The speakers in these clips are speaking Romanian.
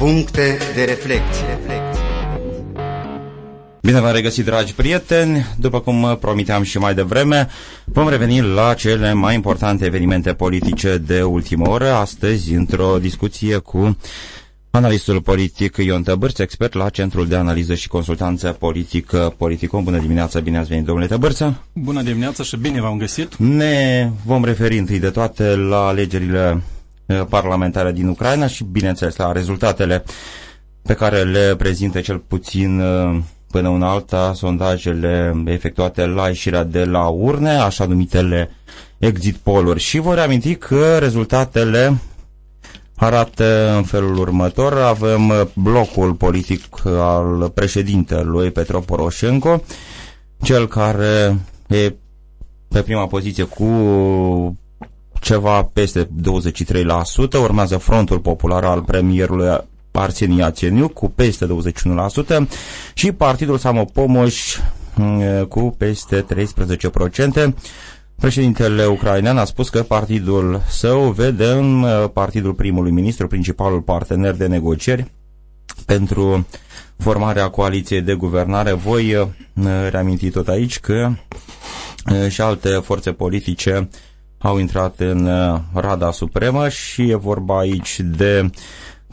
Puncte de reflecție. Bine v-am regăsit, dragi prieteni! După cum promiteam și mai devreme, vom reveni la cele mai importante evenimente politice de ultimă oră, astăzi într-o discuție cu analistul politic Ion Tăbârț, expert la Centrul de Analiză și Consultanță Politică Politicom. Bună dimineața, bine ați venit, domnule Tăbârță! Bună dimineața și bine v-am găsit! Ne vom referi întâi de toate la alegerile eh, parlamentare din Ucraina și, bineînțeles, la rezultatele pe care le prezintă cel puțin eh, până una alta sondajele efectuate la ieșirea de la urne, așa numitele exit poll-uri. Și vă reaminti că rezultatele arată în felul următor. Avem blocul politic al președintelui Petro Poroșenko, cel care e pe prima poziție cu ceva peste 23%, urmează frontul popular al premierului Arsenie Iațeniu cu peste 21% și Partidul Samopomoș mm, cu peste 13%. Președintele ucrainean a spus că partidul său vede în uh, partidul primului ministru principalul partener de negocieri pentru formarea coaliției de guvernare. Voi uh, reaminti tot aici că uh, și alte forțe politice au intrat în Rada Supremă și e vorba aici de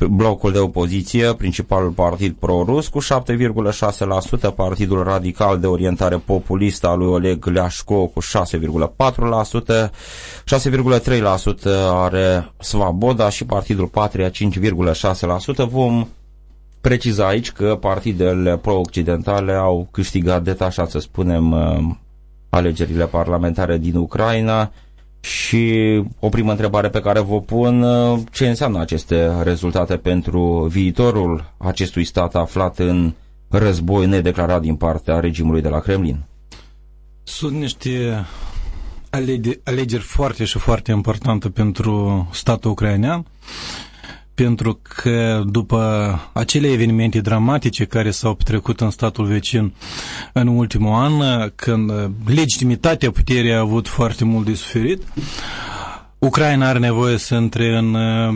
blocul de opoziție, principalul partid pro-rus, cu 7,6%, partidul radical de orientare populistă al lui Oleg Leașco cu 6,4%, 6,3% are Svaboda și partidul Patria 5,6%. Vom preciza aici că partidele pro-occidentale au câștigat detașat, să spunem, alegerile parlamentare din Ucraina, și o primă întrebare pe care vă pun, uh, ce înseamnă aceste rezultate pentru viitorul acestui stat aflat în război nedeclarat din partea regimului de la Kremlin? Sunt niște alegeri foarte și foarte importante pentru statul ucrainean pentru că după acele evenimente dramatice care s-au petrecut în statul vecin în ultimul an, când legitimitatea puterii a avut foarte mult de suferit, Ucraina are nevoie să intre în uh,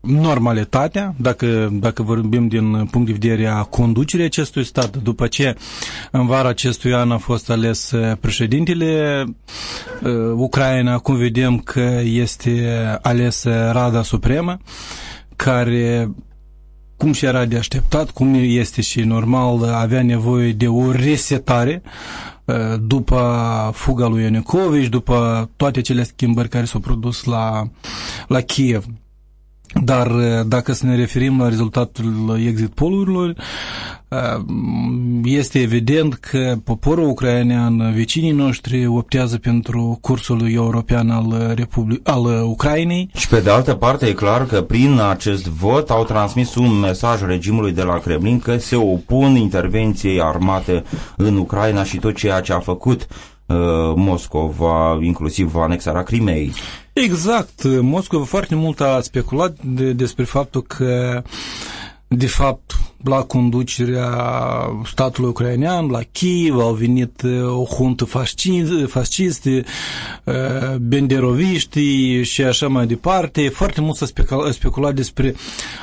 normalitatea, dacă, dacă vorbim din punct de vedere a conducerii acestui stat. După ce în vara acestui an a fost ales uh, președintele uh, Ucraina, acum vedem că este ales Rada Supremă, care cum și era de așteptat, cum este și normal, avea nevoie de o resetare uh, după fuga lui Ianucovici, după toate cele schimbări care s-au produs la, la Kiev. Dar uh, dacă să ne referim la rezultatul exit pollurilor, uh, este evident că poporul ucrainean, vecinii noștri, optează pentru cursul european al, Republic al Ucrainei. Și pe de altă parte e clar că prin acest vot au transmis un mesaj regimului de la Kremlin că se opun intervenției armate în Ucraina și tot ceea ce a făcut uh, Moscova, inclusiv anexarea Crimei. Exact. Moscova foarte mult a speculat de, despre faptul că de fapt la conducerea statului ucrainean, la Kiev, au venit uh, o huntă fascistă, uh, benderoviști și așa mai departe. Foarte mult s-a speculat despre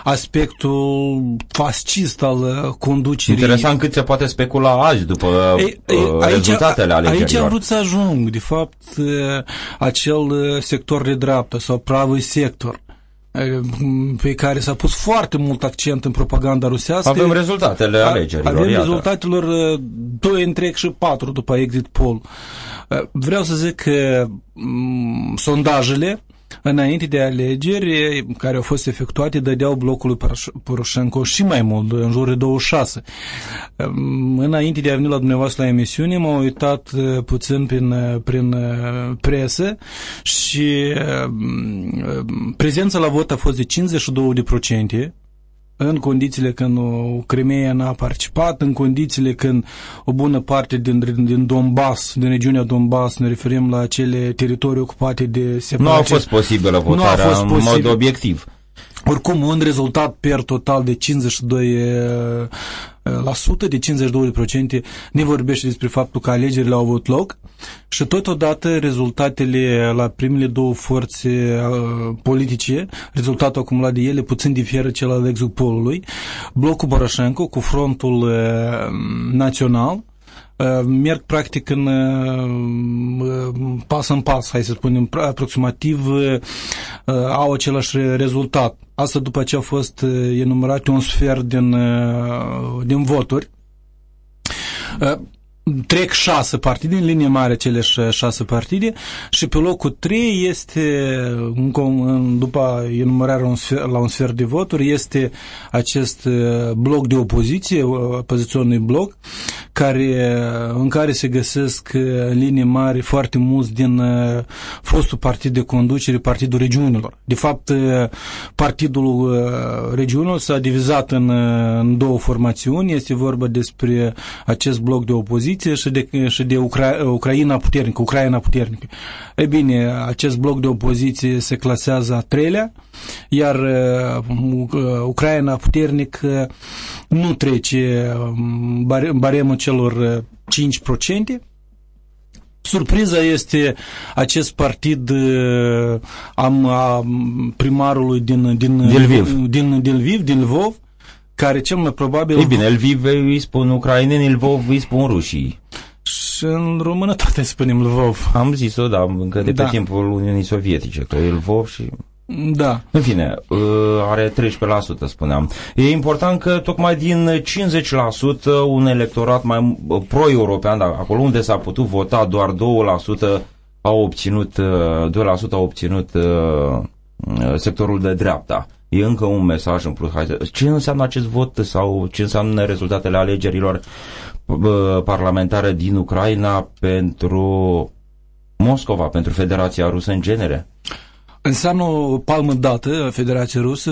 aspectul fascist al uh, conducerii. Interesant cât se poate specula azi după ei, aici, rezultatele alegerilor. Aici am vrut să ajung, de fapt, acel sector de dreaptă sau pravый sector pe care s-a pus foarte mult accent în propaganda rusească. Avem rezultatele alegerilor. Avem iată. rezultatelor 2 întreg și 4 după exit poll. Vreau să zic că sondajele înainte de alegeri care au fost efectuate dădeau blocului Poroșenko și mai mult, în jur de 26. Înainte de a veni la dumneavoastră la emisiune, m-am uitat uh, puțin prin, uh, prin uh, presă și prezența la vot a fost de 52%, în condițiile când Crimea n-a participat, în condițiile când o bună parte din, din Donbass, din regiunea Donbass, ne referim la acele teritorii ocupate de separație. Nu a fost posibilă votarea fost în posibil. mod obiectiv. Oricum, un rezultat per total de 52 la sută, de 52% ne vorbește despre faptul că alegerile au avut loc și totodată rezultatele la primele două forțe politice, rezultatul acumulat de ele puțin diferă cel al exupolului. Blocul Boroșenko cu frontul național, merg practic în pas în pas, hai să spunem, aproximativ au același rezultat. Asta după ce a fost enumerat un sfert din, din voturi trec șase partide, în linie mare cele șase partide și pe locul trei este, după enumerarea la un sfert de voturi, este acest bloc de opoziție, opoziționului bloc, care, în care se găsesc în linie mari foarte mulți din fostul partid de conducere, Partidul Regiunilor. De fapt, Partidul Regiunilor s-a divizat în, în două formațiuni, este vorba despre acest bloc de opoziție opoziție și de, și de Ucra- Ucraina puternică, Ucraina puternică. E bine, acest bloc de opoziție se clasează a treilea, iar uh, Ucraina puternică nu trece um, baremul celor 5%, Surpriza este acest partid uh, am, a primarului din, din, din Lviv, din, din, Lviv, din Lvov, care cel mai probabil... Ei bine, Lviv îi spun ucraineni, Lvov îi spun rușii. Și în română toate spunem Lvov. Am zis-o, da, încă de pe da. timpul Uniunii Sovietice, că e Lvov și... Da. În fine, uh, are 13%, spuneam. E important că tocmai din 50% un electorat mai uh, pro-european, acolo unde s-a putut vota, doar 2% au obținut, 2% uh, au obținut sectorul de dreapta. E încă un mesaj în plus. Ce înseamnă acest vot sau ce înseamnă rezultatele alegerilor parlamentare din Ucraina pentru Moscova, pentru Federația Rusă în genere? Înseamnă o palmă dată Federația Rusă,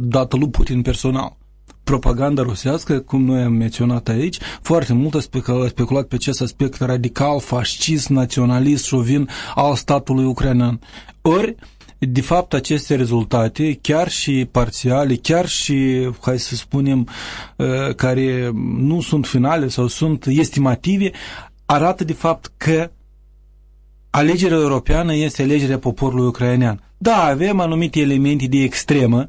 dată lui Putin personal propaganda rusească, cum noi am menționat aici, foarte mult a speculat, speculat pe acest aspect radical, fascist, naționalist, șovin al statului ucrainean. Ori, de fapt, aceste rezultate, chiar și parțiale, chiar și, hai să spunem, uh, care nu sunt finale sau sunt estimative, arată de fapt că alegerea europeană este alegerea poporului ucrainean. Da, avem anumite elemente de extremă,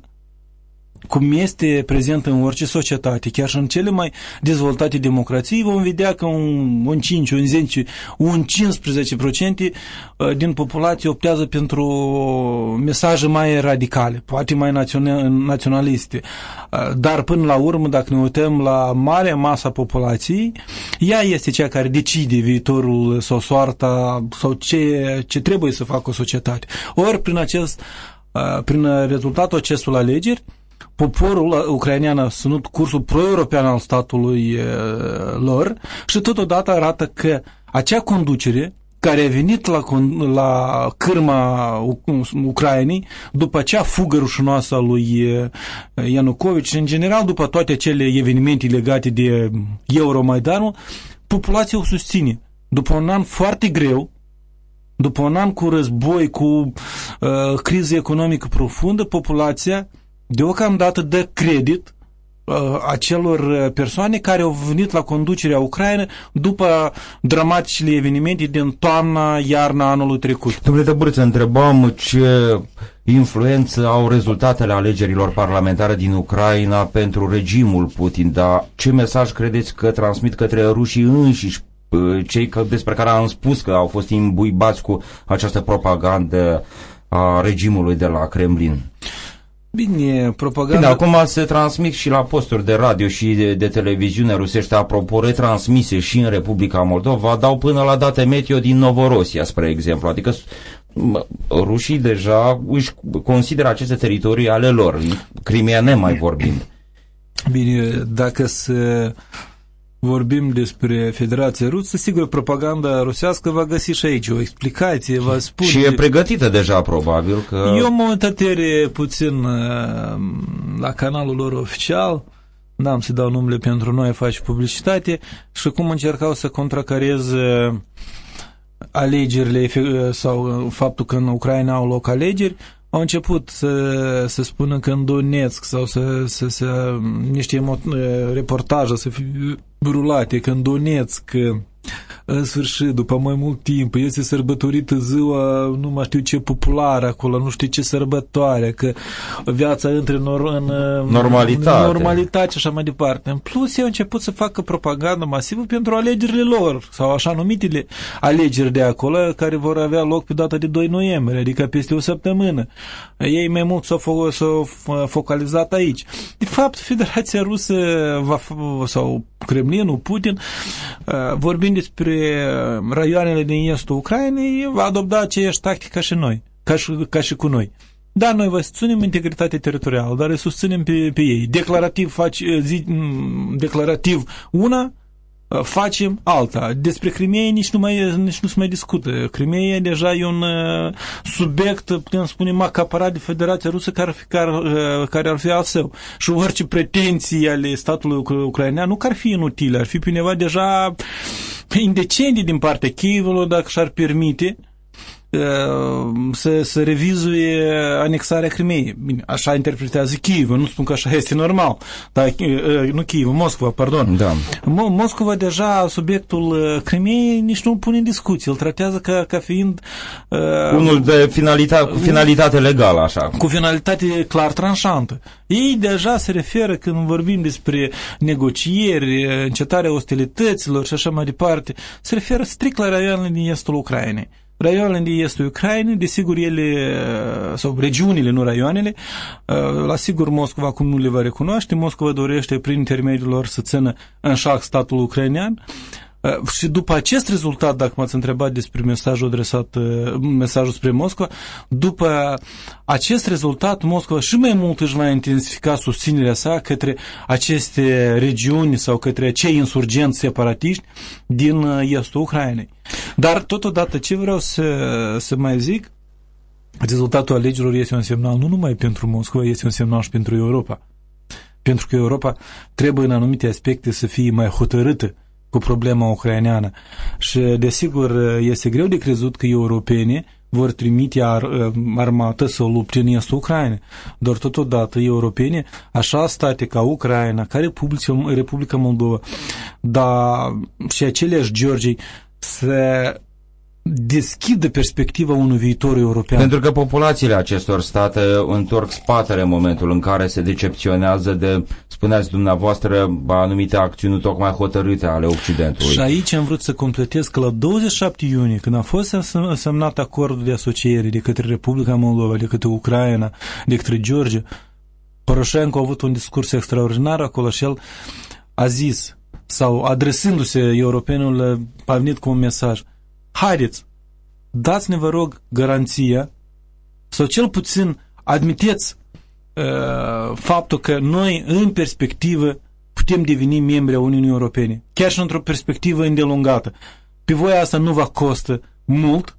cum este prezent în orice societate, chiar și în cele mai dezvoltate democrații, vom vedea că un, un 5, un 10, un 15% uh, din populație optează pentru mesaje mai radicale, poate mai naționaliste. Uh, dar până la urmă, dacă ne uităm la marea masa populației, ea este cea care decide viitorul sau soarta sau ce, ce trebuie să facă o societate. Ori prin acest uh, prin rezultatul acestor alegeri, poporul ucrainean a sunut cursul pro-european al statului e, lor și totodată arată că acea conducere care a venit la, la cârma Ucrainei după acea fugă rușinoasă a lui Ianucovici și în general după toate acele evenimente legate de Euromaidanul, populația o susține. După un an foarte greu, după un an cu război, cu uh, criză economică profundă, populația deocamdată dă credit uh, acelor uh, persoane care au venit la conducerea Ucraina după dramaticile evenimente din toamna, iarna anului trecut. Domnule Tăbârță, întrebam ce influență au rezultatele alegerilor parlamentare din Ucraina pentru regimul Putin, dar ce mesaj credeți că transmit către rușii înșiși uh, cei că, despre care am spus că au fost imbuibați cu această propagandă a regimului de la Kremlin? Bine, propaganda... Bine, acum se transmit și la posturi de radio și de, de televiziune rusește, apropo, retransmise și în Republica Moldova, dau până la date meteo din Novorosia, spre exemplu. Adică rușii deja își consideră aceste teritorii ale lor, Crimea nemai vorbind. Bine, dacă se vorbim despre Federația Rusă, sigur, propaganda rusească va găsi și aici o explicație, va spune... Și e pregătită deja, probabil, că... Eu mă uitat puțin uh, la canalul lor oficial, n-am să dau numele pentru noi, face publicitate, și cum încercau să contracareze alegerile sau faptul că în Ucraina au loc alegeri, au început să, să spună că în Donetsk sau să, să, să niște reportaje să fie rulate, că în Donetsk în sfârșit, după mai mult timp, este sărbătorită ziua, nu mai știu ce populară acolo, nu știu ce sărbătoare, că viața între nor- în normalitate. În normalitate și așa mai departe. În plus, ei au început să facă propagandă masivă pentru alegerile lor, sau așa numitele alegeri de acolo, care vor avea loc pe data de 2 noiembrie, adică peste o săptămână. Ei mai mult s-au, fo- s-au focalizat aici. De fapt, Federația Rusă va, sau Kremlinul, Putin, vorbind despre raioanele din estul Ucrainei, va adopta aceeași tactică ca și noi, ca și, ca și cu noi. Da, noi vă susținem integritatea teritorială, dar îi susținem pe, pe ei. Declarativ, faci, zi, declarativ una, facem alta. Despre Crimea nici nu, mai, nici nu se mai discută. Crimea deja e un uh, subiect, putem spune, acaparat de Federația Rusă care, care, uh, care ar fi al său. Și orice pretenții ale statului ucrainean nu că ar fi inutile, ar fi pe undeva deja indecente din partea Chievului, dacă și-ar permite, să, să revizuie anexarea Crimeei. Bine, așa interpretează Kiev, nu spun că așa este normal, dar nu Kiev, Moscova, pardon. Da. Moscova deja subiectul Crimeei nici nu pune în discuție, îl tratează ca, ca fiind uh, unul de finalitate, cu finalitate legală, așa. Cu finalitate clar tranșantă. Ei deja se referă când vorbim despre negocieri, încetarea ostilităților și așa mai departe, se referă strict la raioanele din estul Ucrainei. Raioanele din estul Ucrainei, desigur ele, sau regiunile, nu raioanele, la sigur Moscova acum nu le va recunoaște, Moscova dorește prin intermediul lor să țină în șac statul ucrainean, și după acest rezultat, dacă m-ați întrebat despre mesajul adresat, mesajul spre Moscova, după acest rezultat, Moscova și mai mult își va intensifica susținerea sa către aceste regiuni sau către acei insurgenți separatiști din estul Ucrainei. Dar, totodată, ce vreau să, să mai zic, rezultatul alegerilor este un semnal nu numai pentru Moscova, este un semnal și pentru Europa. Pentru că Europa trebuie în anumite aspecte să fie mai hotărâtă cu problema ucraineană. Și, desigur, este greu de crezut că europenii vor trimite ar, armată să lupte în estul Ucrainei. Dar totodată europenii, așa state ca Ucraina, ca Republica, Republica Moldova, dar și aceleași Georgii, să deschidă perspectiva unui viitor european. Pentru că populațiile acestor state întorc spatele în momentul în care se decepționează de, spuneați dumneavoastră, anumite acțiuni tocmai hotărâte ale Occidentului. Și aici am vrut să completez că la 27 iunie, când a fost semnat acordul de asociere de către Republica Moldova, de către Ucraina, de către Georgia, Poroșenko a avut un discurs extraordinar acolo și el a zis, sau adresându-se europenul, a venit cu un mesaj – haideți, dați-ne, vă rog, garanția sau cel puțin admiteți uh, faptul că noi, în perspectivă, putem deveni membri a Uniunii Europene, chiar și într-o perspectivă îndelungată. Pe voi asta nu va costă mult,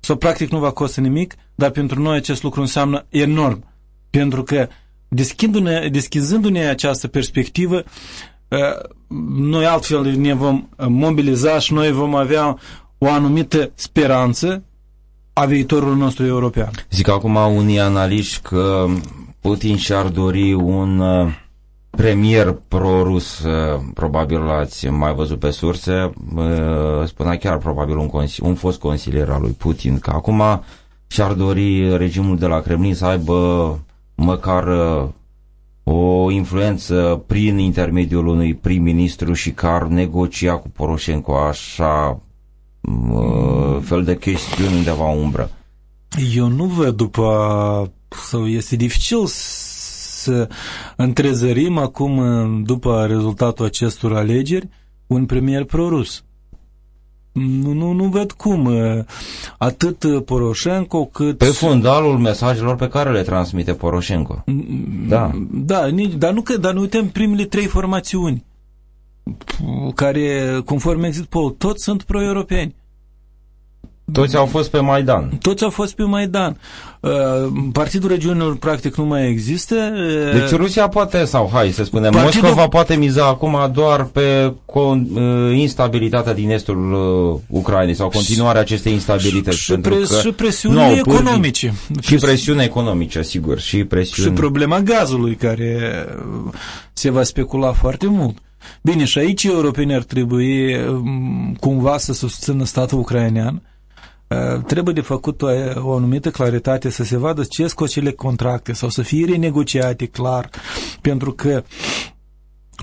sau practic nu va costa nimic, dar pentru noi acest lucru înseamnă enorm. Pentru că deschizându-ne, deschizându-ne această perspectivă, uh, noi altfel ne vom mobiliza și noi vom avea o anumită speranță a viitorului nostru european. Zic acum unii analiști că Putin și-ar dori un uh, premier pro-rus, uh, probabil l-ați mai văzut pe surse, uh, spunea chiar probabil un, un fost consilier al lui Putin, că acum și-ar dori regimul de la Kremlin să aibă măcar o influență prin intermediul unui prim-ministru și că ar negocia cu Poroșenko așa fel de chestiuni undeva umbră. Eu nu văd după, sau este dificil să întrezărim acum, după rezultatul acestor alegeri, un premier prorus. Nu, nu, nu văd cum. Atât Poroșenko cât... Pe fundalul mesajelor pe care le transmite Poroșenko. Da. Da, dar nu, că, dar nu uităm primele trei formațiuni care, conform exit poll, toți sunt pro-europeni. Toți au fost pe Maidan. Toți au fost pe Maidan. Uh, Partidul Regiunilor practic nu mai există. Uh, deci Rusia poate, sau hai să spunem, Partidul... Moscova poate miza acum doar pe con, uh, instabilitatea din estul Ucrainei sau continuarea acestei instabilități. Și, pre, că și presiuni economice. Și presiune economice, sigur. Și, presiuni... și problema gazului care se va specula foarte mult. Bine, și aici europenii ar trebui um, cumva să susțină statul ucrainean. Uh, trebuie de făcut o, o anumită claritate să se vadă ce sunt acele contracte sau să fie renegociate clar, pentru că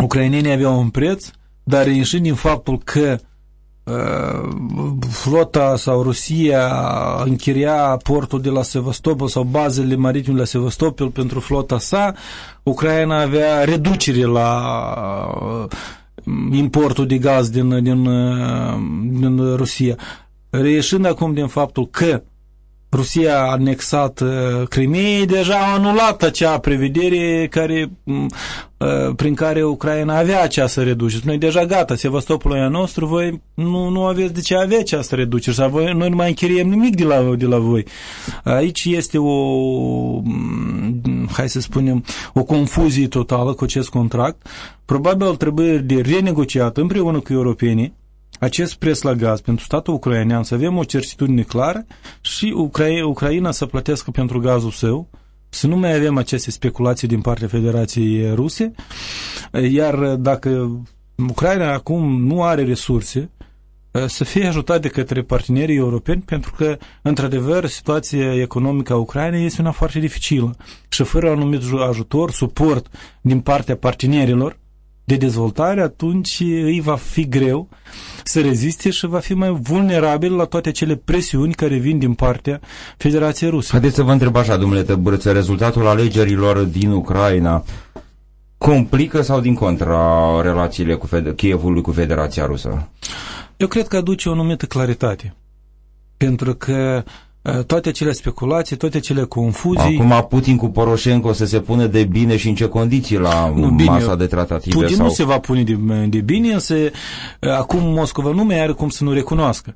ucrainenii aveau un preț, dar ieșind din faptul că uh, flota sau Rusia închiria portul de la Sevastopol sau bazele maritime de la Sevastopol pentru flota sa, Ucraina avea reducere la uh, importul de gaz din, din, uh, din Rusia. Reieșind acum din faptul că Rusia a anexat uh, Crimeei, deja a anulat acea prevedere care, uh, prin care Ucraina avea această reducere. Noi deja gata, Sevastopolul e a nostru, voi nu, nu aveți de ce avea această reducere sau voi, noi nu mai închiriem nimic de la, de la voi. Aici este o, hai să spunem, o confuzie totală cu acest contract. Probabil trebuie de renegociat împreună cu europenii acest preț la gaz pentru statul ucrainean, să avem o certitudine clară și Ucra- Ucraina să plătească pentru gazul său, să nu mai avem aceste speculații din partea Federației Ruse, iar dacă Ucraina acum nu are resurse, să fie ajutat de către partenerii europeni, pentru că, într-adevăr, situația economică a Ucrainei este una foarte dificilă. Și fără anumit ajutor, suport din partea partenerilor, de dezvoltare, atunci îi va fi greu să reziste și va fi mai vulnerabil la toate acele presiuni care vin din partea Federației Rusă. Haideți să vă întreb așa, domnule Tăbărță, rezultatul alegerilor din Ucraina complică sau din contra relațiile cu Fed- Chievului cu Federația Rusă? Eu cred că aduce o anumită claritate. Pentru că uh, Eh, toate acele speculații, toate acele confuzii. Acum Putin cu Poroșenko să se pune de bine și în ce condiții la nu, bine, masa de tratative? Putin sau... nu se va pune de, de bine, însă eh, acum Moscova nu mai are cum să nu recunoască.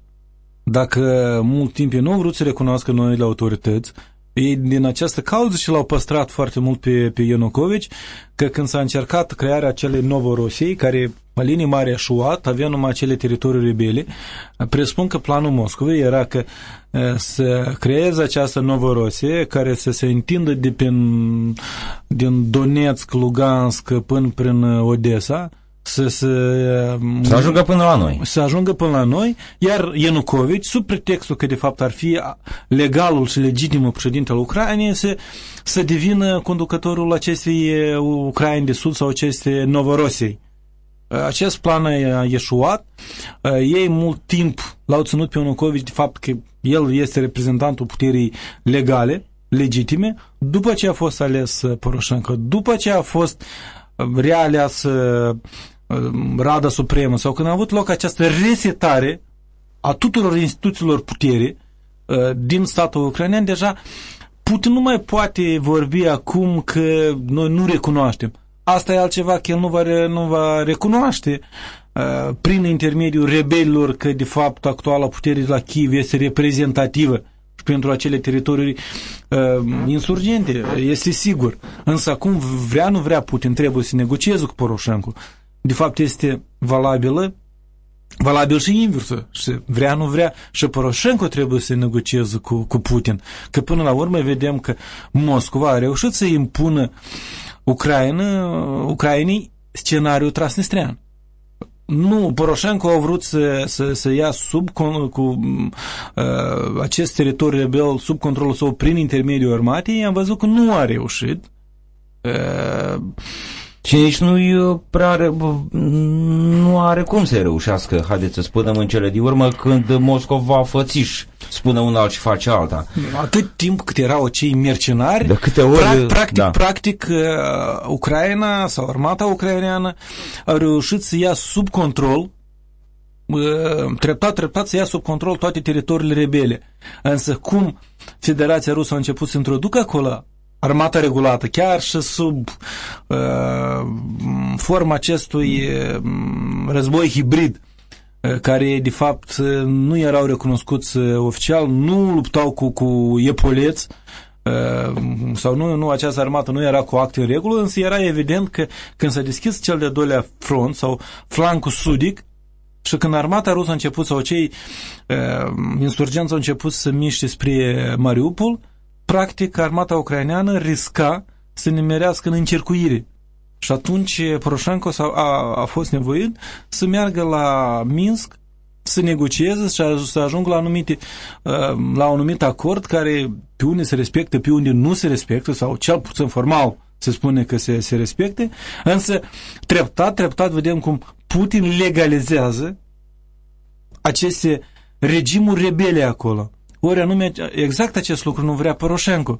Dacă mult timp nu au vrut să recunoască noile autorități, ei din această cauză și l-au păstrat foarte mult pe, pe Ianucovici, că când s-a încercat crearea acelei Novorosiei, care pe linii mari a șuat, avea numai acele teritorii rebele, presupun că planul Moscovei era că să creeze această Novorosie care să se întindă de prin, din Donetsk, Lugansk până prin Odessa, să, să, să ajungă până la noi. Să ajungă până la noi, iar Ianucovici, sub pretextul că de fapt ar fi legalul și legitimul președinte al Ucrainei, să, să devină conducătorul acestei Ucraine de Sud sau acestei Novorosiei. Acest plan a ieșuat. Ei mult timp l-au ținut pe Ianucovici de fapt că el este reprezentantul puterii legale, legitime, după ce a fost ales Poroșenko, după ce a fost realeas Rada Supremă sau când a avut loc această resetare a tuturor instituțiilor putere din statul ucrainean, deja Putin nu mai poate vorbi acum că noi nu recunoaștem. Asta e altceva că el nu va, nu va recunoaște uh, prin intermediul rebelilor că de fapt actuala putere de la Kiev este reprezentativă pentru acele teritorii uh, insurgente, este sigur. Însă acum vrea, nu vrea Putin, trebuie să negocieze cu Poroșencu de fapt este valabilă valabil și inversă. Și vrea, nu vrea, și Poroșenko trebuie să negocieze cu, cu Putin. Că până la urmă vedem că Moscova a reușit să impună Ucraina, Ucrainei scenariul transnistrian. Nu, Poroșenko a vrut să, să, să ia sub cu, cu uh, acest teritoriu rebel sub controlul său prin intermediul armatei, am văzut că nu a reușit. Uh, și nici nu prea are, nu are cum să reușească, haideți să spunem în cele din urmă, când Moscova fățiș spune una alt și face alta. Atât timp cât erau cei mercenari, de câte ori, practic, da. practic uh, Ucraina sau armata ucraineană a reușit să ia sub control uh, treptat, treptat să ia sub control toate teritoriile rebele. Însă cum Federația Rusă a început să introducă acolo armata regulată, chiar și sub uh, forma acestui uh, război hibrid care de fapt nu erau recunoscuți oficial, nu luptau cu, cu epoleți, sau nu, nu, această armată nu era cu acte în regulă, însă era evident că când s-a deschis cel de-al doilea front sau flancul sudic, și când armata rusă a început, sau cei uh, insurgenți au început să miște spre Mariupol, practic armata ucraineană risca să ne merească în încercuire. Și atunci Poroșenko a, a, a fost nevoit să meargă la Minsk, să negocieze și să ajungă la, anumite, la un anumit acord care pe unde se respectă, pe unde nu se respectă, sau cel puțin formal se spune că se, se respecte, însă treptat, treptat vedem cum Putin legalizează aceste regimuri rebele acolo. Ori anume exact acest lucru nu vrea Poroșenko.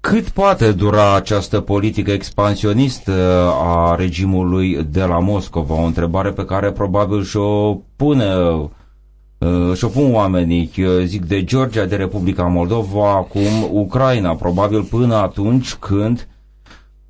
Cât poate dura această politică expansionistă a regimului de la Moscova? O întrebare pe care probabil și-o pune și-o pun oamenii, zic de Georgia, de Republica Moldova, acum Ucraina, probabil până atunci când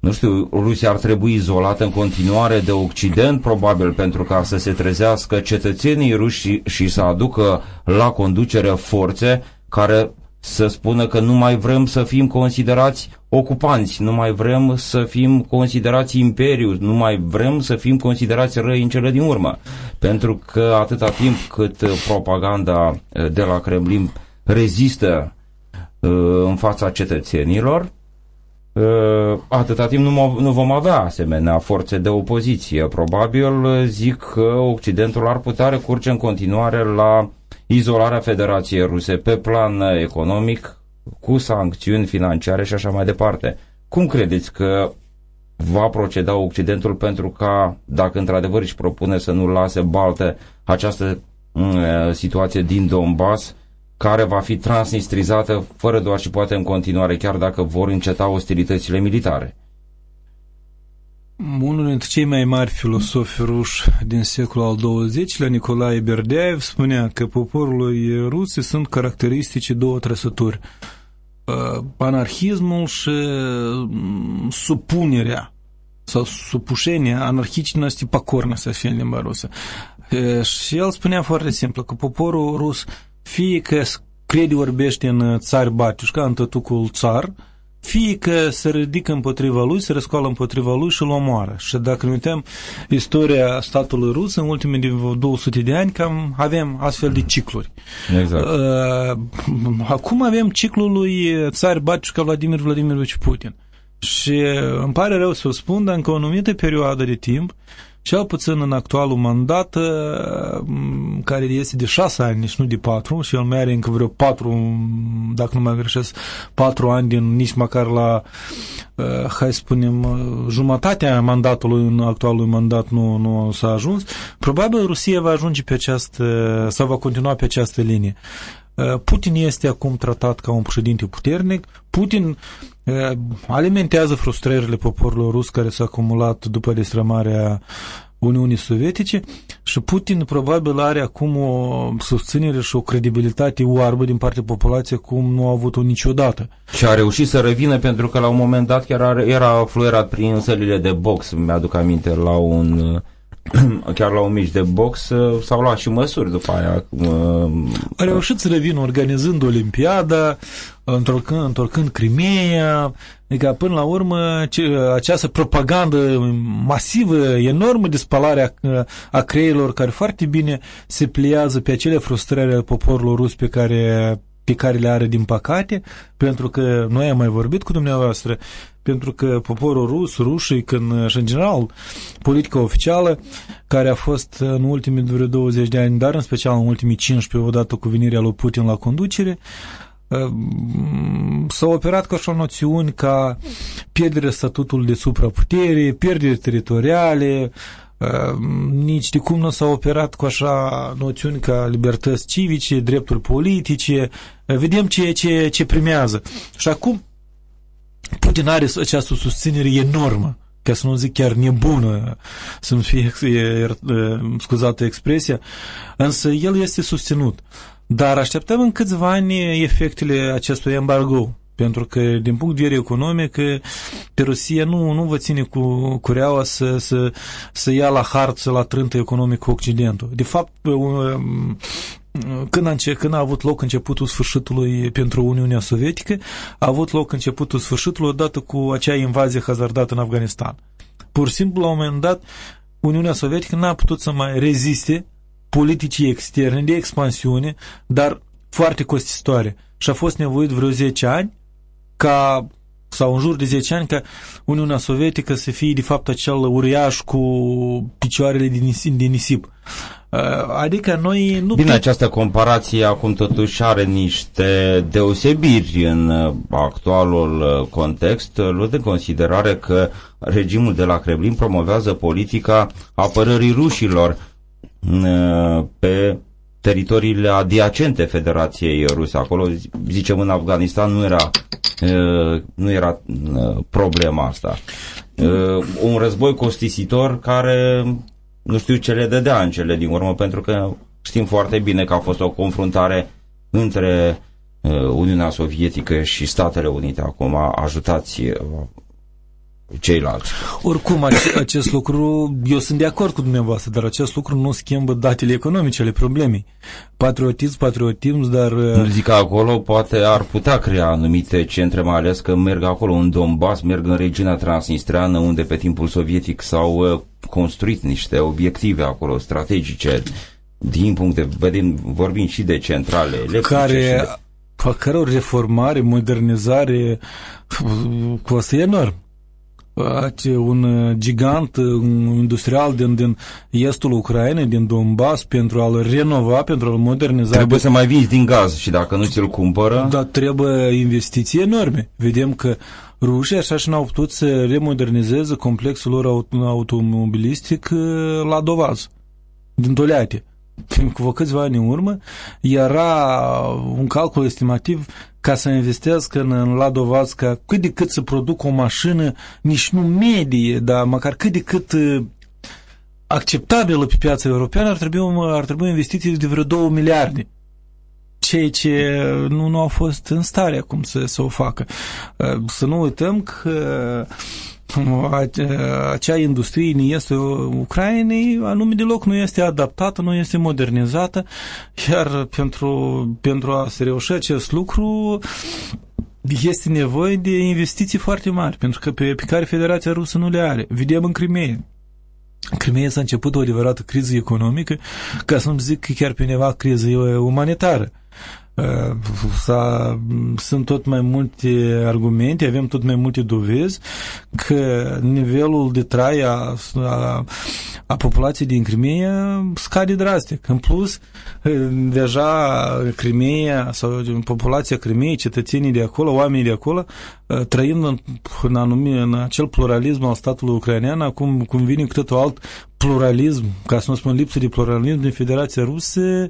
nu știu, Rusia ar trebui izolată în continuare de Occident, probabil pentru ca să se trezească cetățenii ruși și, și să aducă la conducere forțe care să spună că nu mai vrem să fim considerați ocupanți, nu mai vrem să fim considerați imperiu, nu mai vrem să fim considerați răi în cele din urmă. Pentru că atâta timp cât propaganda eh, de la Kremlin rezistă eh, în fața cetățenilor, eh, atâta timp nu, nu vom avea asemenea forțe de opoziție. Probabil zic că Occidentul ar putea recurge în continuare la izolarea Federației Ruse pe plan economic, cu sancțiuni financiare și așa mai departe. Cum credeți că va proceda Occidentul pentru ca, dacă într-adevăr își propune să nu lase baltă această mm, situație din Donbass, care va fi transnistrizată fără doar și poate în continuare, chiar dacă vor înceta ostilitățile militare? Unul dintre cei mai mari filosofi ruși din secolul al XX-lea, Nicolae Berdeaev, spunea că poporului rus sunt caracteristice două trăsături. Uh, anarhismul și mm, supunerea sau supușenia anarhicnosti pokornosti, să fie în limba rusă. Uh, și el spunea foarte simplu că poporul rus, fie că crede vorbește în țar batiușca, în tătucul țar, fie că se ridică împotriva lui, se răscoală împotriva lui și îl omoară. Și dacă ne uităm istoria statului rus în ultimele 200 de ani, cam avem astfel de cicluri. Exact. Uh, acum avem ciclul lui țar Batiușca Vladimir Vladimirovici Putin. Și îmi pare rău să o spun, dar încă o anumită perioadă de timp cel puțin în actualul mandat, uh, care este de șase ani, nici nu de patru, și el mai are încă vreo patru, dacă nu mai greșesc, patru ani din nici măcar la, uh, hai să spunem, uh, jumătatea mandatului în actualul mandat nu, nu s-a ajuns, probabil Rusia va ajunge pe această, sau va continua pe această linie. Putin este acum tratat ca un președinte puternic. Putin alimentează frustrările poporului rus care s-a acumulat după destrămarea Uniunii Sovietice și Putin probabil are acum o susținere și o credibilitate oarbă din partea populației cum nu a avut-o niciodată. Și a reușit să revină pentru că la un moment dat chiar era fluierat prin sălile de box, mi-aduc aminte, la un chiar la un mici de box uh, s-au luat și măsuri după aia. Uh, A reușit să revină organizând Olimpiada, întorcând, întorcând Crimea, adică până la urmă această propagandă masivă, enormă de spalare a, a creierilor care foarte bine se pliază pe acele frustrări ale poporului rus pe care pe care le are din păcate, pentru că noi am mai vorbit cu dumneavoastră, pentru că poporul rus, rușii, când, și în general politica oficială, care a fost în ultimii vreo 20 de ani, dar în special în ultimii 15, odată cu venirea lui Putin la conducere, s-au operat cu așa noțiuni ca pierderea statutului de supraputere, pierdere teritoriale, nici de cum nu s-au operat cu așa noțiuni ca libertăți civice, drepturi politice. Vedem ce, ce, ce primează. Și acum Putin are această susținere enormă ca să nu zic chiar nebună, să nu fie scuzată expresia, însă el este susținut. Dar așteptăm în câțiva ani efectele acestui embargo pentru că din punct de vedere economic pe Rusia nu, nu vă ține cu cureaua să, să, să ia la harță, la trântă economic cu Occidentul. De fapt, când a, înce- când a avut loc începutul sfârșitului pentru Uniunea Sovietică, a avut loc începutul sfârșitului odată cu acea invazie hazardată în Afganistan. Pur și simplu, la un moment dat, Uniunea Sovietică n-a putut să mai reziste politicii externe de expansiune, dar foarte costisitoare. Și a fost nevoit vreo 10 ani ca sau în jur de 10 ani ca Uniunea Sovietică să fie de fapt acel uriaș cu picioarele din nisip. Din nisip. Uh, adică noi nu... Bine, această comparație acum totuși are niște deosebiri în uh, actualul uh, context, luând în considerare că regimul de la Kremlin promovează politica apărării rușilor pe teritoriile adiacente Federației Ruse. Acolo, zicem, în Afganistan nu era, nu era problema asta. Un război costisitor care nu știu ce le dădea în cele din urmă, pentru că știm foarte bine că a fost o confruntare între Uniunea Sovietică și Statele Unite. Acum ajutați ceilalți. Oricum, acest lucru, eu sunt de acord cu dumneavoastră, dar acest lucru nu schimbă datele economice ale problemei. Patriotism, patriotism, dar... Nu zic că acolo poate ar putea crea anumite centre, mai ales că merg acolo în Donbass, merg în regiunea transnistreană, unde pe timpul sovietic s-au uh, construit niște obiective acolo strategice, din punct de vedere, vorbim și de centrale electrice. Care, de... care o reformare, modernizare costă enorm un uh, gigant industrial din, din estul Ucrainei, din Donbass, pentru a-l renova, pentru a-l moderniza. Trebuie să mai vinzi din gaz și dacă nu ți-l cumpără... Dar trebuie investiții enorme. Vedem că rușii așa și n-au putut să remodernizeze complexul lor automobilistic uh, la Dovaz, din Toleate cu câțiva ani în urmă, era un calcul estimativ ca să investească în, în Ladovazca cât de cât să producă o mașină, nici nu medie, dar măcar cât de cât uh, acceptabilă pe piața europeană, ar trebui, ar trebui investiții de vreo 2 miliarde cei ce nu, nu au fost în stare acum să, să o facă. Uh, să nu uităm că acea industrie în estul Ucrainei anume deloc nu este adaptată, nu este modernizată, iar pentru, pentru a se reuși acest lucru este nevoie de investiții foarte mari, pentru că pe, pe care Federația Rusă nu le are. Vedem în Crimea. În Crimea s-a început o adevărată criză economică, ca să nu zic că chiar pe neva criză umanitară. Uh, s-a, sunt tot mai multe argumente, avem tot mai multe dovezi că nivelul de trai a, a, a populației din Crimea scade drastic. În plus, uh, deja Crimea sau populația Crimeei, cetățenii de acolo, oamenii de acolo, uh, trăind în, în, anumit, în acel pluralism al statului ucrainean, acum cum vine cu totul alt pluralism, ca să nu spun lipsă de pluralism din Federația Rusă,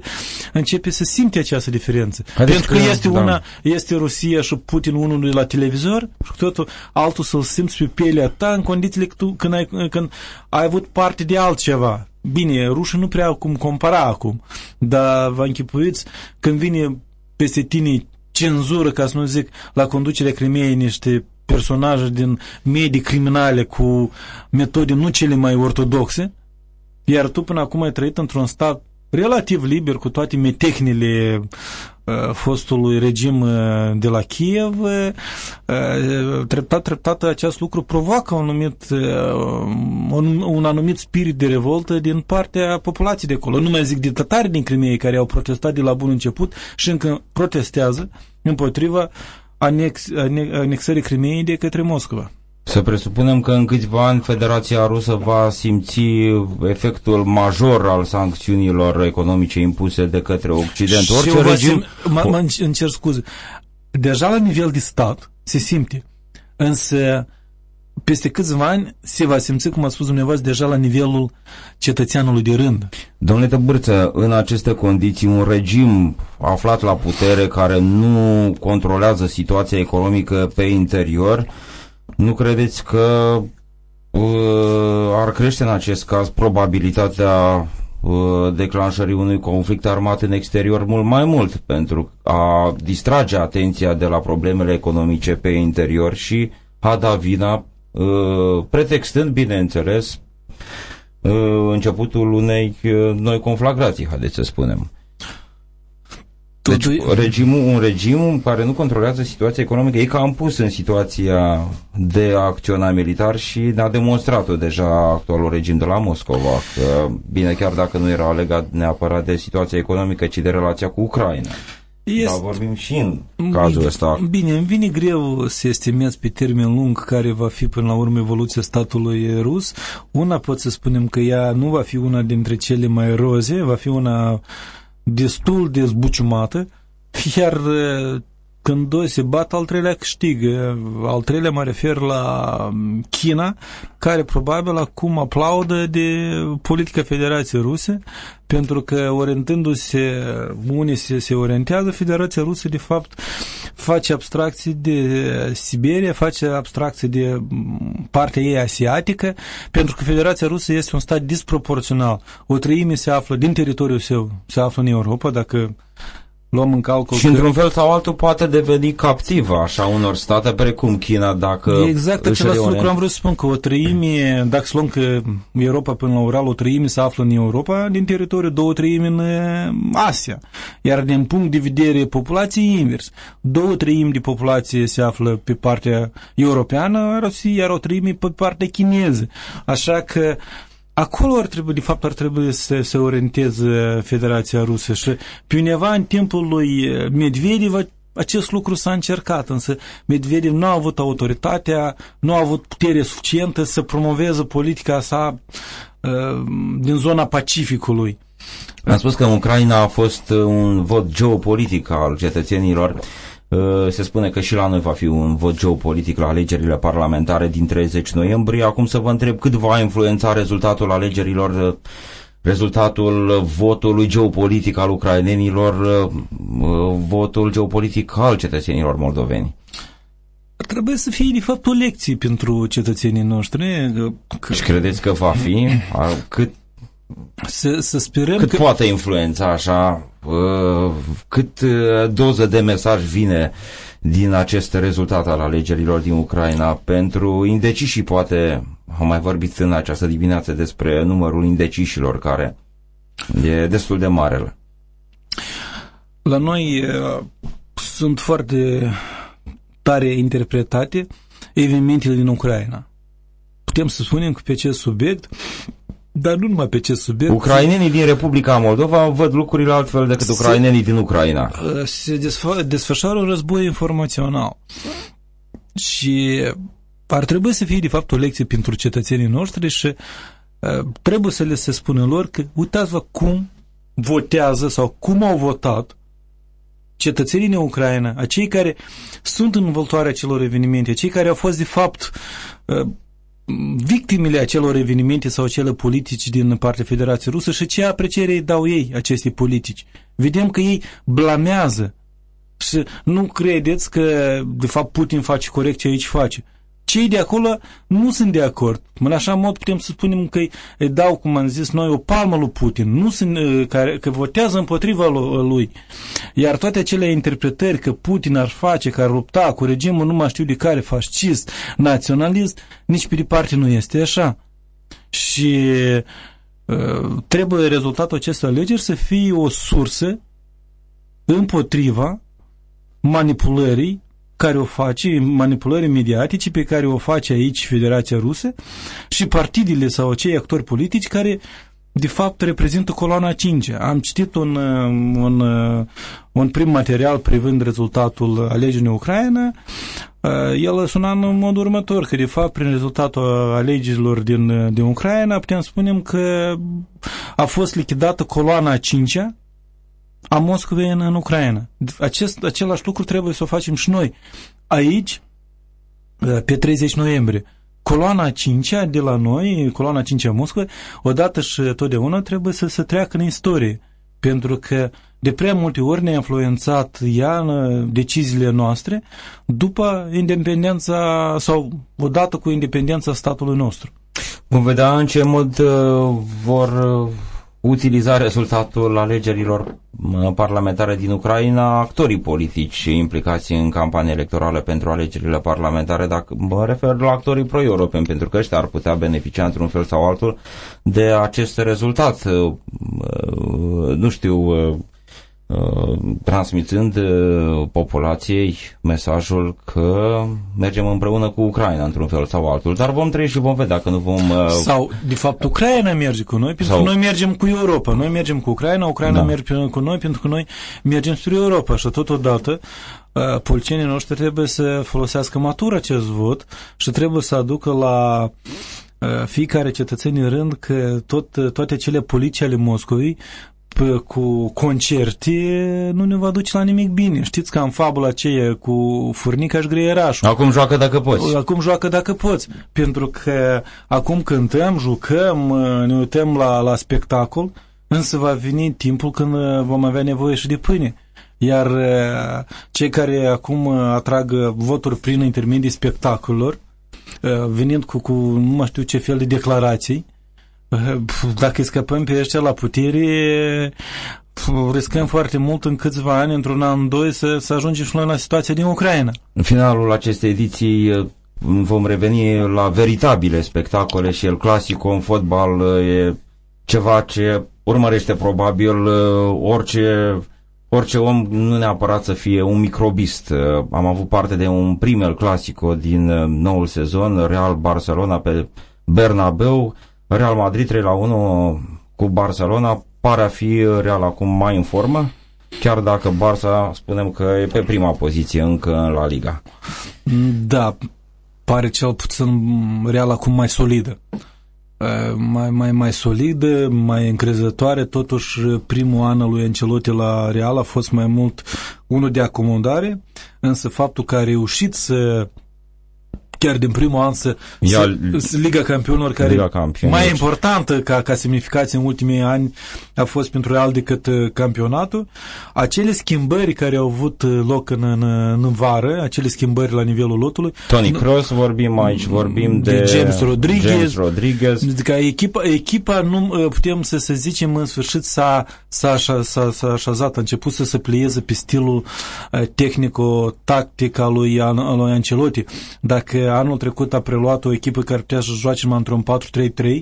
începe să simte această diferență. Adică, Pentru că este da. una, este Rusia și Putin unul de la televizor și totul altul să-l simți pe pielea ta în condițiile că tu, când, ai, când ai avut parte de altceva. Bine, rușii nu prea cum compara acum, dar vă închipuiți când vine peste tine cenzură, ca să nu zic, la conducerea Crimeei niște personaje din medii criminale cu metode nu cele mai ortodoxe, iar tu până acum ai trăit într-un stat relativ liber cu toate metehnile uh, fostului regim uh, de la Kiev, uh, treptat, treptat acest lucru provoacă un anumit, un, un anumit spirit de revoltă din partea populației de acolo. Nu mai zic de tătari din Crimea care au protestat de la bun început și încă protestează împotriva anex, anexării Crimeei de către Moscova. Să presupunem că în câțiva ani Federația Rusă va simți efectul major al sancțiunilor economice impuse de către Occident. Și Orice regim... Mă, mă încerc scuze. Deja la nivel de stat se simte. Însă peste câțiva ani se va simți, cum a spus dumneavoastră, deja la nivelul cetățeanului de rând. Domnule Tăbârță, în aceste condiții, un regim aflat la putere care nu controlează situația economică pe interior, nu credeți că uh, ar crește în acest caz probabilitatea uh, declanșării unui conflict armat în exterior mult mai mult pentru a distrage atenția de la problemele economice pe interior și a da vina, uh, pretextând, bineînțeles, uh, începutul unei noi conflagrații, haideți să spunem. Deci, regimul, un regim care nu controlează situația economică, e cam pus în situația de a acționa militar și ne-a demonstrat-o deja actualul regim de la Moscova. Că, bine, chiar dacă nu era legat neapărat de situația economică, ci de relația cu Ucraina. Este... Dar vorbim și în cazul ăsta. Bine, îmi vine greu să estimez pe termen lung care va fi până la urmă evoluția statului rus. Una pot să spunem că ea nu va fi una dintre cele mai roze, va fi una destul de zbuciumată, iar când doi se bat, al treilea câștigă. Al treilea mă refer la China, care probabil acum aplaudă de politica Federației Ruse, pentru că orientându-se, unii se, se orientează, Federația Rusă de fapt face abstracții de Siberia, face abstracții de partea ei asiatică, pentru că Federația Rusă este un stat disproporțional. O treime se află din teritoriul său, se află în Europa, dacă luăm în calcul Și că... într-un fel sau altul poate deveni captivă așa unor state precum China dacă Exact același lucru am vrut să spun că o treime, dacă să luăm că Europa până la Ural o treime se află în Europa, din teritoriu două treime în uh, Asia. Iar din punct de vedere populației invers. Două treime de populație se află pe partea europeană, iar o treime pe partea chineză. Așa că Acolo ar trebui, de fapt, ar trebui să se orienteze Federația Rusă și pe undeva în timpul lui Medvedev acest lucru s-a încercat, însă Medvedev nu a avut autoritatea, nu a avut putere suficientă să promoveze politica sa uh, din zona Pacificului. Am spus că în Ucraina a fost un vot geopolitic al cetățenilor Uh, se spune că și la noi va fi un vot geopolitic la alegerile parlamentare din 30 noiembrie. Acum să vă întreb cât va influența rezultatul alegerilor, uh, rezultatul votului geopolitic al ucrainenilor, uh, votul geopolitic al cetățenilor moldoveni. Ar trebui să fie, de fapt, o lecție pentru cetățenii noștri. Că... Și credeți că va fi? Cât să, să sperăm Cât că... poate influența așa, uh, cât uh, doză de mesaj vine din acest rezultat al alegerilor din Ucraina pentru indecișii, poate am mai vorbit în această dimineață despre numărul indecișilor care e destul de mare. La noi uh, sunt foarte tare interpretate evenimentele din Ucraina. Putem să spunem că pe acest subiect dar nu numai pe acest subiect. Ucrainenii din Republica Moldova văd lucrurile altfel decât se, ucrainenii din Ucraina. Uh, se desfășoară un război informațional. Și ar trebui să fie, de fapt, o lecție pentru cetățenii noștri și uh, trebuie să le se spună lor că uitați-vă cum votează sau cum au votat cetățenii din Ucraina, acei care sunt în învăltoarea celor evenimente, cei care au fost, de fapt, uh, victimele acelor evenimente sau acele politici din partea Federației Rusă și ce apreciere îi dau ei aceste politici. Vedem că ei blamează și nu credeți că de fapt Putin face corect ce aici face cei de acolo nu sunt de acord. În așa mod putem să spunem că îi dau, cum am zis noi, o palmă lui Putin, nu sunt, uh, care, că votează împotriva lui. Iar toate acele interpretări că Putin ar face, că ar lupta cu regimul nu mai știu de care, fascist, naționalist, nici pe departe nu este așa. Și uh, trebuie rezultatul acestei alegeri să fie o sursă împotriva manipulării care o face, manipulări mediatice pe care o face aici Federația Rusă și partidele sau acei actori politici care de fapt reprezintă coloana 5 Am citit un, un, un prim material privind rezultatul alegerii Ucraina. El suna în mod următor, că de fapt prin rezultatul alegerilor din, din Ucraina putem spune că a fost lichidată coloana 5 a Moscovei în, în Ucraina. Acest, același lucru trebuie să o facem și noi. Aici, uh, pe 30 noiembrie, coloana 5 de la noi, coloana 5 a Moscovei, odată și totdeauna trebuie să se treacă în istorie. Pentru că de prea multe ori ne-a influențat ea în uh, deciziile noastre după independența sau odată cu independența statului nostru. Vom vedea în ce mod uh, vor uh, utiliza rezultatul alegerilor parlamentare din Ucraina actorii politici implicați în campanie electorală pentru alegerile parlamentare, dacă mă refer la actorii pro-europeni, pentru că ăștia ar putea beneficia într-un fel sau altul de acest rezultat. Nu știu, Uh, transmițând uh, populației mesajul că mergem împreună cu Ucraina într-un fel sau altul, dar vom trăi și vom vedea că nu vom... Uh, sau, de fapt, Ucraina merge cu noi, pentru sau... că noi mergem cu Europa, noi mergem cu Ucraina, Ucraina da. merge cu noi, pentru că noi mergem spre Europa. Și totodată policienii noștri trebuie să folosească matur acest vot și trebuie să aducă la fiecare cetățen în rând că tot, toate cele politici ale Moscovei cu concerte nu ne va duce la nimic bine. Știți că în fabula aceea cu furnica și greierașul. Acum joacă dacă poți. Acum joacă dacă poți. Pentru că acum cântăm, jucăm, ne uităm la, la spectacol, însă va veni timpul când vom avea nevoie și de pâine. Iar cei care acum atrag voturi prin intermediul spectacolelor, venind cu, cu nu mai știu ce fel de declarații, dacă scăpăm pe ăștia la putere, riscăm foarte mult în câțiva ani, într-un an, doi, să, să ajungem și noi la situația din Ucraina. În finalul acestei ediții vom reveni la veritabile spectacole și el clasic în fotbal e ceva ce urmărește probabil orice orice om nu neapărat să fie un microbist. Am avut parte de un primel clasico din noul sezon, Real Barcelona pe Bernabeu, Real Madrid 3 la 1 cu Barcelona pare a fi Real acum mai în formă, chiar dacă Barça spunem că e pe prima poziție încă în La Liga. Da, pare cel puțin Real acum mai solidă. Mai, mai, mai solidă, mai încrezătoare, totuși primul an al lui Ancelotti la Real a fost mai mult unul de acomodare, însă faptul că a reușit să chiar din primul an să, Ia, să Liga Campionilor, care Liga Campionilor. mai importantă ca, ca semnificație în ultimii ani a fost pentru Real decât uh, campionatul. Acele schimbări care au avut uh, loc în, în, în vară, acele schimbări la nivelul lotului. Tony Cross vorbim aici, vorbim de, de James Rodriguez. James Rodriguez. Adică echipa, echipa nu uh, putem să, să zicem în sfârșit s-a, s-a, s-a, s-a așezat, a început să se plieze pe stilul tehnico-tactic al lui, al lui Ancelotti. Dacă anul trecut a preluat o echipă care putea să joace numai într-un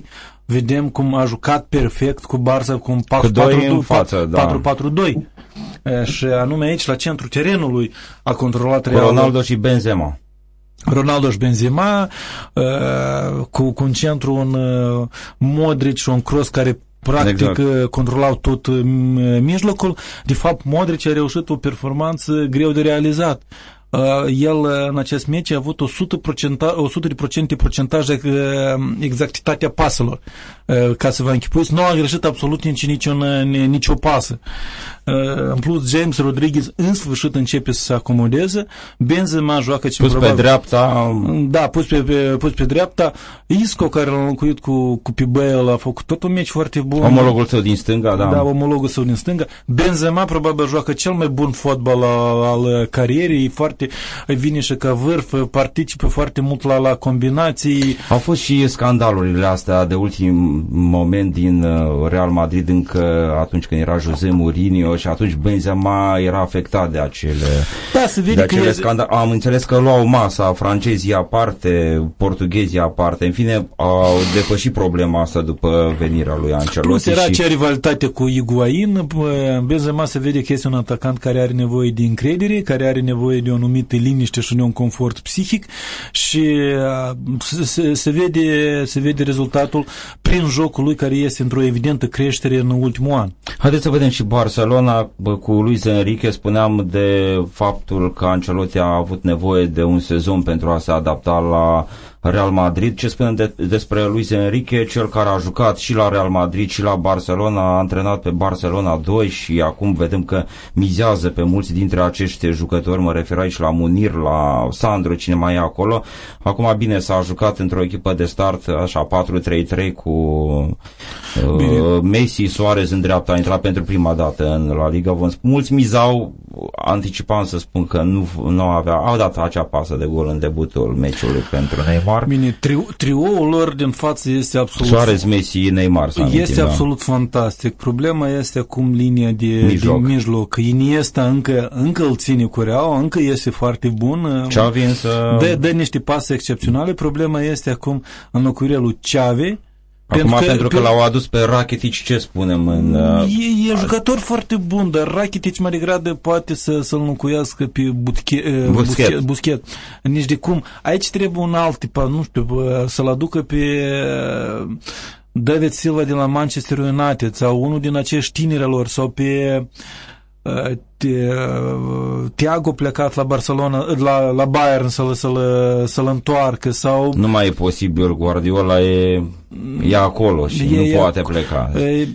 4-3-3, vedem cum a jucat perfect cu Barça cu un 4-4-2 da. și anume aici la centrul terenului a controlat Real. Ronaldo și Benzema. Ronaldo și Benzema cu, cu un centru un Modric și un Cross care practic exact. controlau tot mijlocul. De fapt, Modric a reușit o performanță greu de realizat. Uh, el uh, în acest meci a avut 100%, 100 de procente procentaj de uh, exactitatea paselor. Ca să vă închipuiți, nu a greșit absolut nici, niciun, nicio pasă. În plus, James Rodriguez în sfârșit începe să se acomodeze. Benzema joacă ce Pus probabil, pe dreapta. Da, pus pe, pe, pus pe dreapta. Isco, care l-a înlocuit cu, cu Pibel, a făcut tot un meci foarte bun. Omologul său din stânga, da. Da, omologul său din stânga. Benzema probabil joacă cel mai bun fotbal al, al carierei, foarte, vine și ca vârf, participă foarte mult la, la combinații. Au fost și scandalurile astea de ultim moment din uh, Real Madrid, încă atunci când era Jose Mourinho și atunci Benzema era afectat de acele, da, se vede de acele scandal. Am înțeles că luau masa, francezii aparte, portughezii aparte, în fine au depășit problema asta după venirea lui Ancelotti. Plus era și... acea rivalitate cu Iguain, Benzema se vede că este un atacant care are nevoie de încredere, care are nevoie de o anumită liniște și de un confort psihic și se, se, vede, se vede rezultatul prin jocul lui care este într-o evidentă creștere în ultimul an. Haideți să vedem și Barcelona Barcelona cu Luis Enrique spuneam de faptul că Ancelotti a avut nevoie de un sezon pentru a se adapta la Real Madrid. Ce spunem de, despre Luis Enrique, cel care a jucat și la Real Madrid și la Barcelona, a antrenat pe Barcelona 2 și acum vedem că mizează pe mulți dintre acești jucători, mă refer aici la Munir, la Sandro, cine mai e acolo. Acum bine s-a jucat într-o echipă de start așa 4-3-3 cu Uh, Messi, Suarez în dreapta, a intrat pentru prima dată în La Liga. Vă spun, mulți mizau, anticipam să spun că nu, nu avea, au dat acea pasă de gol în debutul meciului pentru Neymar. Bine, tri, trioul lor din față este absolut... Suarez, Messi, Neymar. Este amintim, da. absolut da. fantastic. Problema este acum linia de mijloc. De mijloc. Iniesta încă, încă îl ține cu Real, încă este foarte bun. Xavi însă... Dă, dă niște pase excepționale. Problema este acum înlocuirea lui Xavi Acum, pentru că, pentru că l-au adus pe Rakitic, ce spunem? În, uh, e, e jucător foarte bun, dar Rakitic mai degrabă poate să, să-l încuiască pe Butche, uh, Buschet. Buschet. Nici de cum. Aici trebuie un alt tip, nu știu, să-l aducă pe uh, David Silva de la Manchester United sau unul din acești tinerilor sau pe Tiago plecat la Barcelona, la, la Bayern să-l, să-l, să-l întoarcă sau... Nu mai e posibil, Guardiola e e acolo și e, nu e poate pleca. E,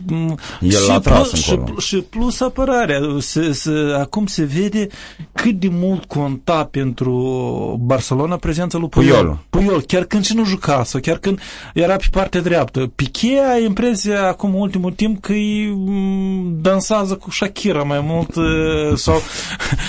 El l-a tras plus, încolo. Și, și plus apărarea. Se, se, acum se vede cât de mult conta pentru Barcelona prezența lui Puyol. Puyol. Puyol, chiar când și nu juca sau chiar când era pe partea dreaptă. Piqué a impresia acum ultimul timp că îi dansează cu Shakira mai mult sau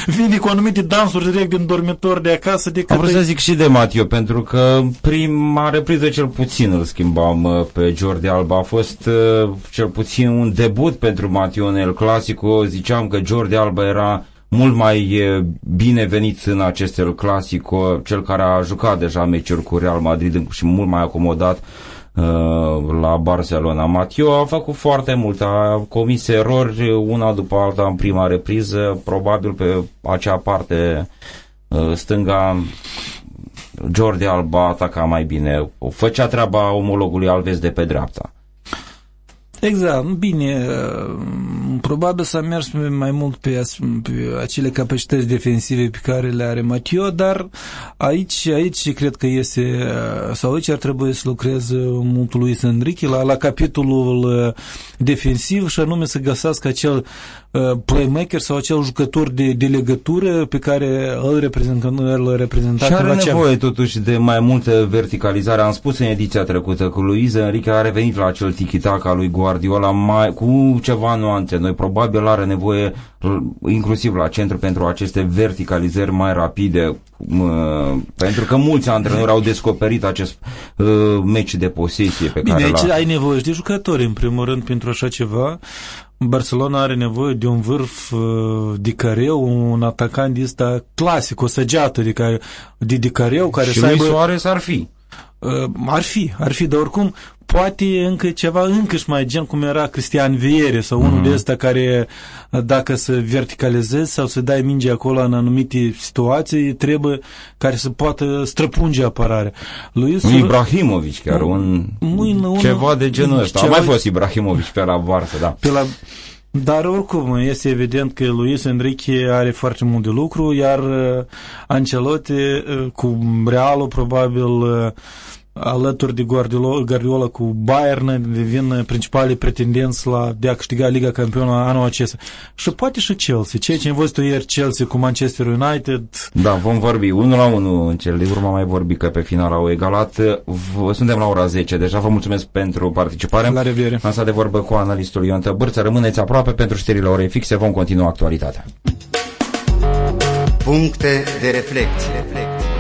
vine cu anumite dansuri direct din dormitor de acasă decât... Am vrut să zic și de Matiu, pentru că prima repriză cel puțin îl schimba am pe Jordi Alba. A fost uh, cel puțin un debut pentru Matiu în El Clasico. Ziceam că Jordi Alba era mult mai binevenit în acest El Clasico, cel care a jucat deja meciuri cu Real Madrid și mult mai acomodat uh, la Barcelona. Matiu a făcut foarte mult, a comis erori una după alta în prima repriză, probabil pe acea parte uh, stânga Jordi Alba ataca mai bine, făcea treaba omologului Alves de pe dreapta. Exact, bine, uh, probabil s-a mers mai mult pe, pe acele capacități defensive pe care le are Matio, dar aici, aici cred că este, uh, sau aici ar trebui să lucreze mult Luis Enrique la, la capitolul uh, defensiv și anume să găsească acel playmaker sau acel jucător de, de legătură pe care îl reprezintă, îl reprezenta Și are nevoie totuși de mai multă verticalizare. Am spus în ediția trecută că Luis Enrique a revenit la acel tiki-taka lui Guardiola Guardiola mai, cu ceva nuanțe. Noi probabil are nevoie inclusiv la centru pentru aceste verticalizări mai rapide pentru că mulți antrenori au descoperit acest uh, meci de posesie pe Bine, care aici ai nevoie de jucători în primul rând pentru așa ceva Barcelona are nevoie de un vârf uh, de careu, un atacant de ăsta clasic, o săgeată de, care, de, de careu care și să aibă... Soares ar fi. Uh, ar fi, ar fi, dar oricum poate încă ceva, încă și mai gen cum era Cristian Viere sau unul mm. de ăsta care dacă să verticalizezi sau să dai minge acolo în anumite situații, trebuie care să poată străpunge apărarea. Lui un Ibrahimovic chiar, un, un, ceva de genul ăsta. Ceva... A mai fost Ibrahimovic pe la Barça, da. Pe la... Dar oricum, este evident că Luis Enrique are foarte mult de lucru, iar uh, Ancelotti uh, cu Realul probabil uh, alături de Guardiola, Guardiola cu Bayern devin principalii pretendenți la de a câștiga Liga Campionă anul acesta. Și poate și Chelsea. Ceea ce am văzut ieri Chelsea cu Manchester United. Da, vom vorbi. 1 la 1 în cel de urmă mai vorbi că pe final au egalat. Suntem la ora 10. Deja vă mulțumesc pentru participare. La revedere. Am stat de vorbă cu analistul Ion Tăbârță. Rămâneți aproape pentru știrile orei fixe. Vom continua actualitatea. Puncte de reflecție. reflecție.